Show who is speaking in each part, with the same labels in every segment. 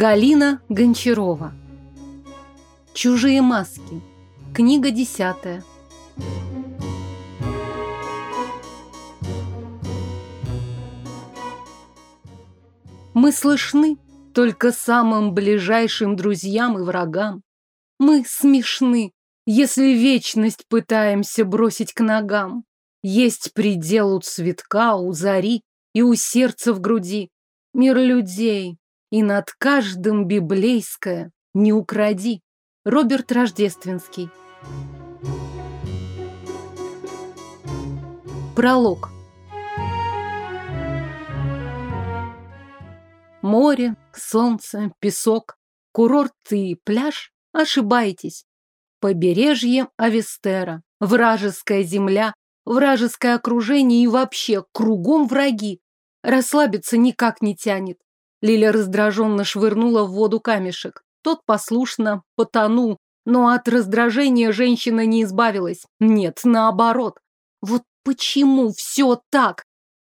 Speaker 1: Галина Гончарова. Чужие маски. Книга десятая. Мы слышны только самым ближайшим друзьям и врагам. Мы смешны, если вечность пытаемся бросить к ногам. Есть предел у цветка, у зари и у сердца в груди. Мир людей, и над каждым библейское «Не укради». Роберт Рождественский. Пролог. Море, солнце, песок, курорт и пляж – ошибаетесь. Побережье Авестера, вражеская земля, вражеское окружение и вообще кругом враги. Расслабиться никак не тянет. Лиля раздраженно швырнула в воду камешек. Тот послушно потонул, но от раздражения женщина не избавилась. Нет, наоборот. Вот почему все так?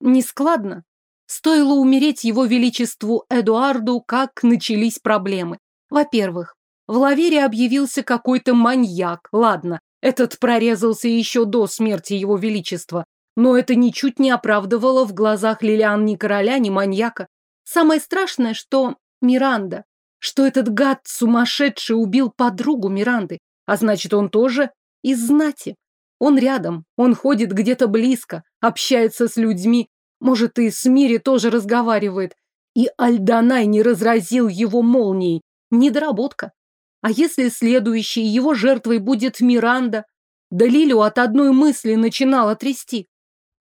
Speaker 1: Нескладно. Стоило умереть его величеству Эдуарду, как начались проблемы. Во-первых, в лавере объявился какой-то маньяк. Ладно, этот прорезался еще до смерти его величества. Но это ничуть не оправдывало в глазах Лилиан ни короля, ни маньяка. Самое страшное, что Миранда, что этот гад сумасшедший убил подругу Миранды, а значит, он тоже из знати. Он рядом, он ходит где-то близко, общается с людьми, может, и с Мири тоже разговаривает. И Альданай не разразил его молнией. Недоработка. А если следующей его жертвой будет Миранда? Да Лилю от одной мысли начинала трясти.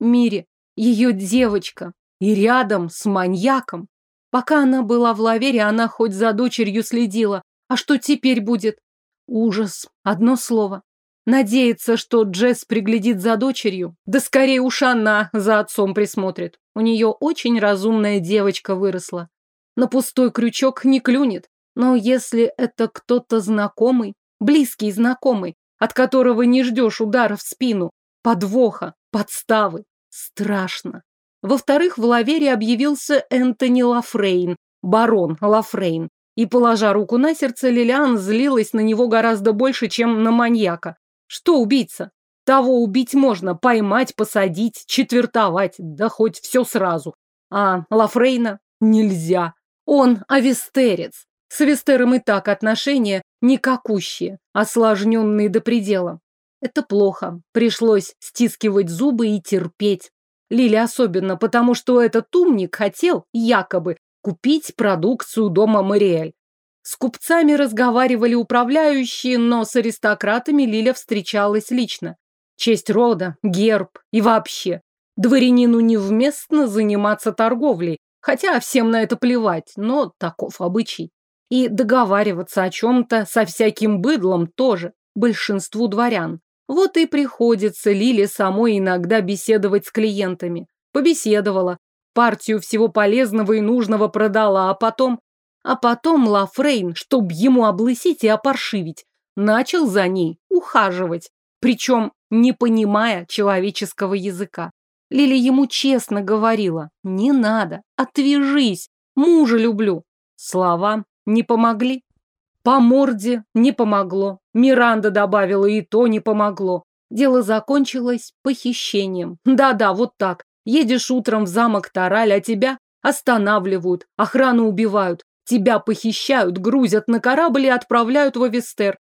Speaker 1: Мири, ее девочка, и рядом с маньяком. Пока она была в лавере, она хоть за дочерью следила. А что теперь будет? Ужас. Одно слово. Надеется, что Джесс приглядит за дочерью. Да скорее уж она за отцом присмотрит. У нее очень разумная девочка выросла. На пустой крючок не клюнет. Но если это кто-то знакомый, близкий знакомый, от которого не ждешь удара в спину, подвоха, подставы, страшно. Во-вторых, в Лавере объявился Энтони Лафрейн, барон Лафрейн. И, положа руку на сердце, Лилиан злилась на него гораздо больше, чем на маньяка. Что убийца? Того убить можно, поймать, посадить, четвертовать, да хоть все сразу. А Лафрейна нельзя. Он авестерец. С авестером и так отношения никакущие, осложненные до предела. Это плохо. Пришлось стискивать зубы и терпеть. Лили особенно, потому что этот умник хотел, якобы, купить продукцию дома Мариэль. С купцами разговаривали управляющие, но с аристократами Лиля встречалась лично. Честь рода, герб и вообще. Дворянину невместно заниматься торговлей, хотя всем на это плевать, но таков обычай. И договариваться о чем-то со всяким быдлом тоже большинству дворян. Вот и приходится Лиле самой иногда беседовать с клиентами. Побеседовала, партию всего полезного и нужного продала, а потом... А потом Лафрейн, чтоб ему облысить и опаршивить, начал за ней ухаживать, причем не понимая человеческого языка. Лили ему честно говорила, не надо, отвяжись, мужа люблю. Слова не помогли. По морде не помогло. Миранда добавила, и то не помогло. Дело закончилось похищением. Да-да, вот так. Едешь утром в замок Тараль, а тебя останавливают, охрану убивают, тебя похищают, грузят на корабль и отправляют в Авестер.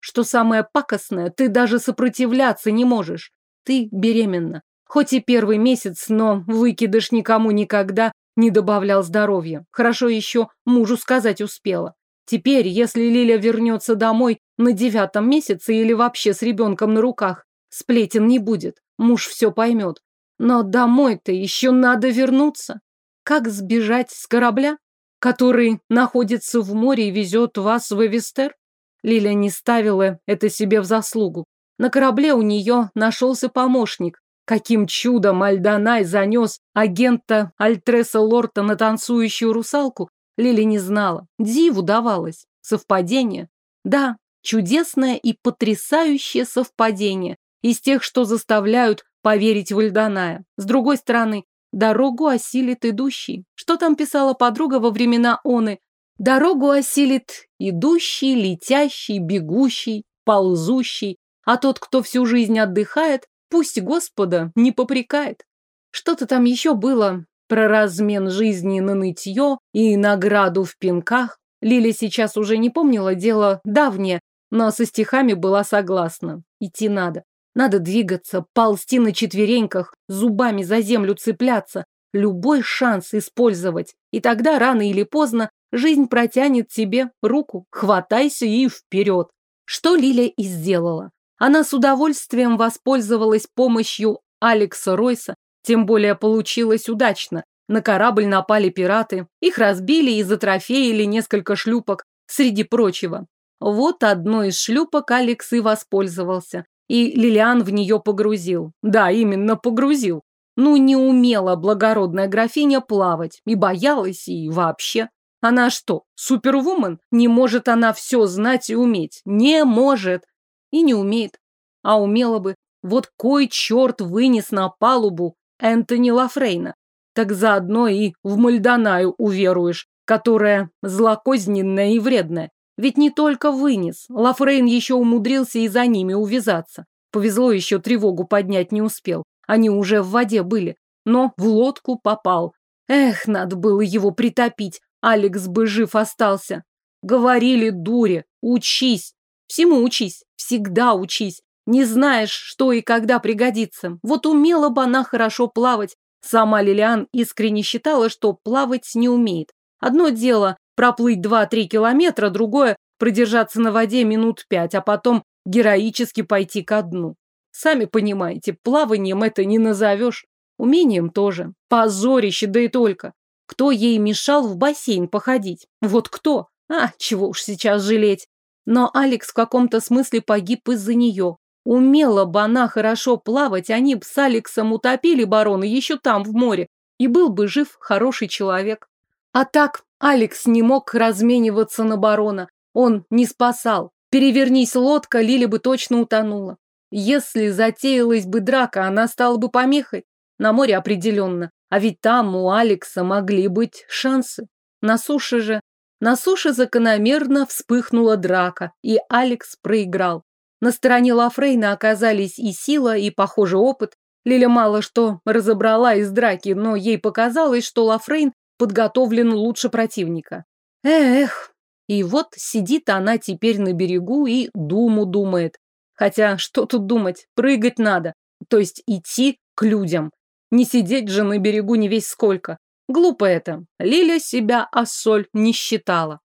Speaker 1: Что самое пакостное, ты даже сопротивляться не можешь. Ты беременна. Хоть и первый месяц, но выкидыш никому никогда не добавлял здоровья. Хорошо еще мужу сказать успела. Теперь, если Лиля вернется домой на девятом месяце или вообще с ребенком на руках, сплетен не будет, муж все поймет. Но домой-то еще надо вернуться. Как сбежать с корабля, который находится в море и везет вас в Эвестер? Лиля не ставила это себе в заслугу. На корабле у нее нашелся помощник. Каким чудом Альданай занес агента Альтреса Лорта на танцующую русалку, Лили не знала. Диву давалось. Совпадение? Да, чудесное и потрясающее совпадение. Из тех, что заставляют поверить в Ильданая. С другой стороны, дорогу осилит идущий. Что там писала подруга во времена Оны? Дорогу осилит идущий, летящий, бегущий, ползущий. А тот, кто всю жизнь отдыхает, пусть Господа не попрекает. Что-то там еще было, про размен жизни на нытье и награду в пинках. Лиля сейчас уже не помнила, дело давнее, но со стихами была согласна. Идти надо. Надо двигаться, ползти на четвереньках, зубами за землю цепляться, любой шанс использовать. И тогда, рано или поздно, жизнь протянет тебе руку, хватайся и вперед. Что Лиля и сделала. Она с удовольствием воспользовалась помощью Алекса Ройса, тем более получилось удачно. На корабль напали пираты, их разбили и затрофеяли несколько шлюпок, среди прочего. Вот одной из шлюпок Алекс и воспользовался. И Лилиан в нее погрузил. Да, именно погрузил. Ну, не умела благородная графиня плавать. И боялась, и вообще. Она что, супервумен? Не может она все знать и уметь. Не может. И не умеет. А умела бы. Вот кой черт вынес на палубу Энтони Лафрейна. Так заодно и в Мальдонаю уверуешь, которая злокозненная и вредная. Ведь не только вынес, Лафрейн еще умудрился и за ними увязаться. Повезло еще тревогу поднять не успел, они уже в воде были, но в лодку попал. Эх, надо было его притопить, Алекс бы жив остался. Говорили дури, учись, всему учись, всегда учись. Не знаешь, что и когда пригодится. Вот умела бы она хорошо плавать. Сама Лилиан искренне считала, что плавать не умеет. Одно дело проплыть 2-3 километра, другое – продержаться на воде минут 5, а потом героически пойти ко дну. Сами понимаете, плаванием это не назовешь. Умением тоже. Позорище, да и только. Кто ей мешал в бассейн походить? Вот кто? А, чего уж сейчас жалеть. Но Алекс в каком-то смысле погиб из-за нее. Умела бы она хорошо плавать, они б с Алексом утопили барона еще там, в море, и был бы жив хороший человек. А так Алекс не мог размениваться на барона. Он не спасал. Перевернись лодка, Лили бы точно утонула. Если затеялась бы драка, она стала бы помехой. На море определенно. А ведь там у Алекса могли быть шансы. На суше же... На суше закономерно вспыхнула драка, и Алекс проиграл. На стороне Лафрейна оказались и сила, и, похоже, опыт. Лиля мало что разобрала из драки, но ей показалось, что Лафрейн подготовлен лучше противника. Эх, и вот сидит она теперь на берегу и думу думает. Хотя, что тут думать, прыгать надо, то есть идти к людям. Не сидеть же на берегу не весь сколько. Глупо это. Лиля себя осоль не считала.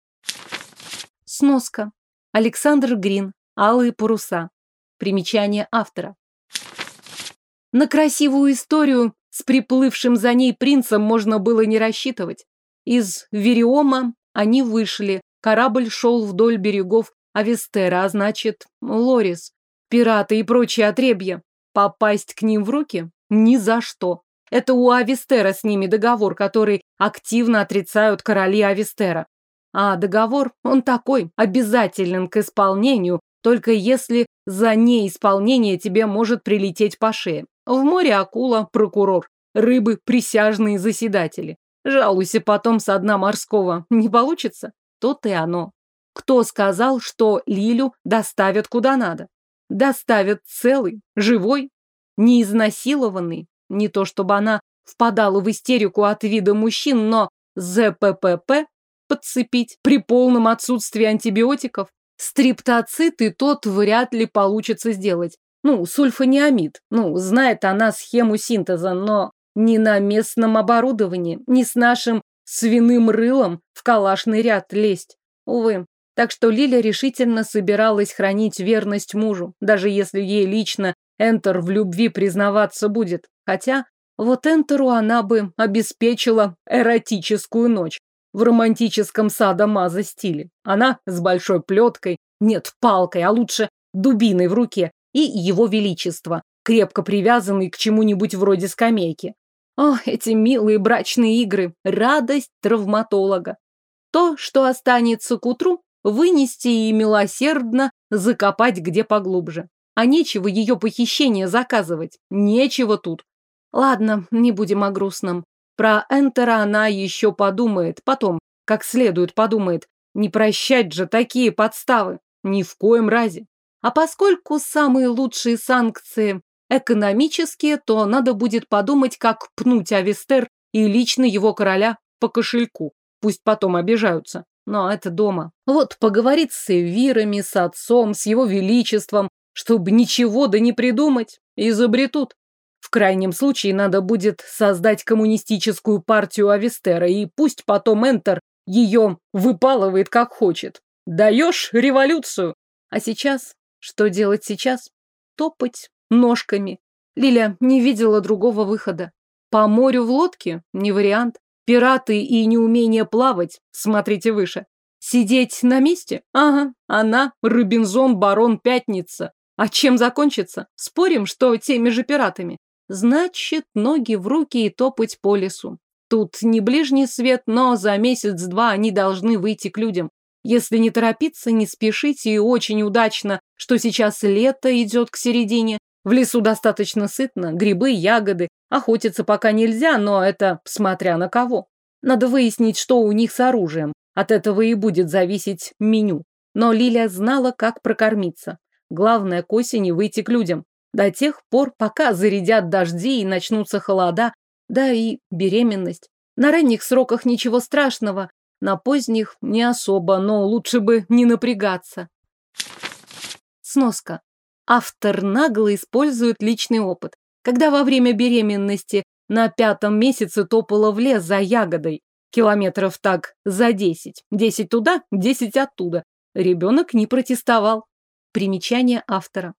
Speaker 1: Сноска. Александр Грин. Алые паруса. Примечание автора. На красивую историю с приплывшим за ней принцем можно было не рассчитывать. Из Вериома они вышли. Корабль шел вдоль берегов Авестера, а значит, Лорис. Пираты и прочие отребья. Попасть к ним в руки? Ни за что. Это у Авестера с ними договор, который активно отрицают короли Авестера. А договор, он такой, обязателен к исполнению, только если за неисполнение тебе может прилететь по шее. В море акула, прокурор, рыбы, присяжные заседатели. Жалуйся потом со дна морского. Не получится? То-то и оно. Кто сказал, что Лилю доставят куда надо? Доставят целый, живой, не изнасилованный. Не то чтобы она впадала в истерику от вида мужчин, но ЗППП подцепить при полном отсутствии антибиотиков стриптоцит, и тот вряд ли получится сделать. Ну, сульфаниамид. Ну, знает она схему синтеза, но не на местном оборудовании, не с нашим свиным рылом в калашный ряд лезть. Увы. Так что Лиля решительно собиралась хранить верность мужу, даже если ей лично Энтер в любви признаваться будет. Хотя вот Энтеру она бы обеспечила эротическую ночь в романтическом садо-мазо стиле. Она с большой плеткой, нет, палкой, а лучше дубиной в руке, и его величество, крепко привязанный к чему-нибудь вроде скамейки. О, эти милые брачные игры, радость травматолога. То, что останется к утру, вынести и милосердно закопать где поглубже. А нечего ее похищение заказывать, нечего тут. Ладно, не будем о грустном. Про Энтера она еще подумает, потом, как следует подумает. Не прощать же такие подставы. Ни в коем разе. А поскольку самые лучшие санкции экономические, то надо будет подумать, как пнуть Авестер и лично его короля по кошельку. Пусть потом обижаются. Но это дома. Вот поговорить с Эвирами, с отцом, с его величеством, чтобы ничего да не придумать. Изобретут. В крайнем случае надо будет создать коммунистическую партию Авестера, и пусть потом Энтер ее выпалывает как хочет. Даешь революцию. А сейчас? Что делать сейчас? Топать ножками. Лиля не видела другого выхода. По морю в лодке? Не вариант. Пираты и неумение плавать? Смотрите выше. Сидеть на месте? Ага, она, Робинзон, барон, пятница. А чем закончится? Спорим, что теми же пиратами. Значит, ноги в руки и топать по лесу. Тут не ближний свет, но за месяц-два они должны выйти к людям. Если не торопиться, не спешите и очень удачно, что сейчас лето идет к середине. В лесу достаточно сытно, грибы, ягоды. Охотиться пока нельзя, но это смотря на кого. Надо выяснить, что у них с оружием. От этого и будет зависеть меню. Но Лиля знала, как прокормиться. Главное к осени выйти к людям. До тех пор, пока зарядят дожди и начнутся холода, да и беременность. На ранних сроках ничего страшного, на поздних не особо, но лучше бы не напрягаться. Сноска. Автор нагло использует личный опыт. Когда во время беременности на пятом месяце топала в лес за ягодой, километров так за десять, десять туда, десять оттуда, ребенок не протестовал. Примечание автора.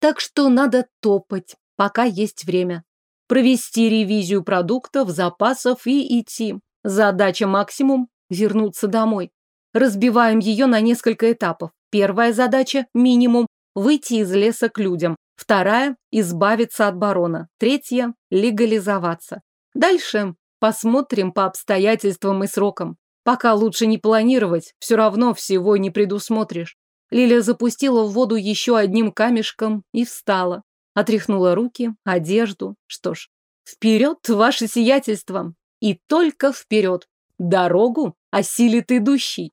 Speaker 1: Так что надо топать, пока есть время. Провести ревизию продуктов, запасов и идти. Задача максимум – вернуться домой. Разбиваем ее на несколько этапов. Первая задача – минимум – выйти из леса к людям. Вторая – избавиться от барона. Третья – легализоваться. Дальше посмотрим по обстоятельствам и срокам. Пока лучше не планировать, все равно всего не предусмотришь. Лиля запустила в воду еще одним камешком и встала. Отряхнула руки, одежду. Что ж, вперед, ваше сиятельство! И только вперед! Дорогу осилит идущий!